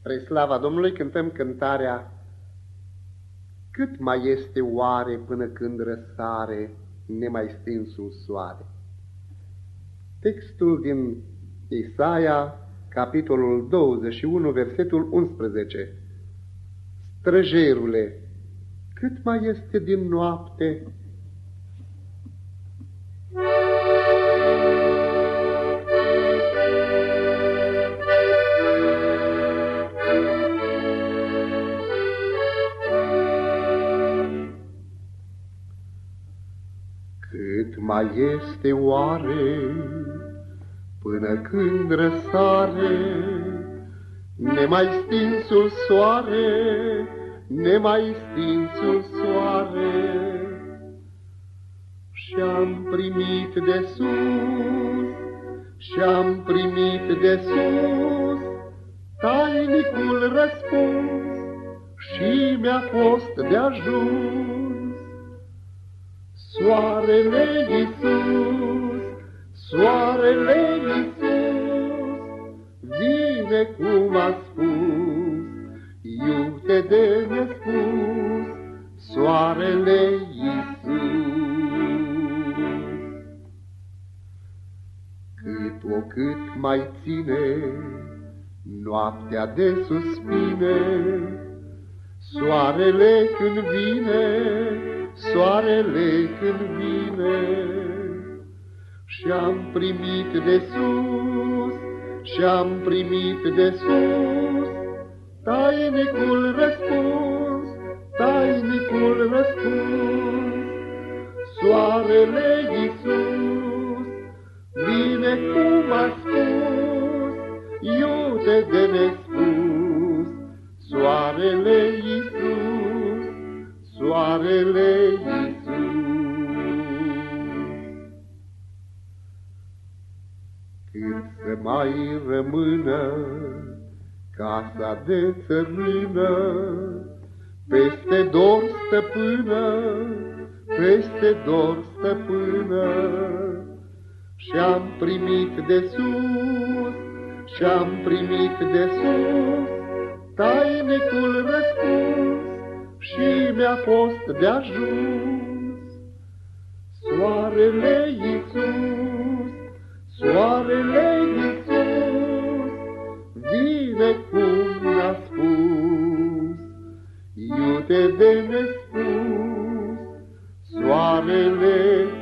Spre slava Domnului cântăm cântarea Cât mai este oare până când răsare nemai stinsul soare? Textul din Isaia, capitolul 21, versetul 11 Străjerule, cât mai este din noapte mai este oare? Până când răsare? Nemai stinsul soare, nemai stinsul soare. Și-am primit de sus, și-am primit de sus Tainicul răspuns și mi-a fost de ajuns Soarele Iisus, soarele Iisus, vine cum a spus, iute de nespus, soarele Iisus. Cât o cât mai ține noaptea de suspine, soarele când vine, soarele când vine. Și-am primit de sus, și-am primit de sus, tainicul răspuns, tainicul răspuns. Soarele Iisus vine cum a spus, iute de nespus, soarele Iisus, soarele Cât să mai rămână casa de țărână, Peste dor stăpână, peste dor stăpână, Și-am primit de sus, și-am primit de sus, Tainicul răspuns și mi-a fost de ajuns. Soarele Iisus, Soarele Iisus vine cum a spus, iute de nespus, Soarele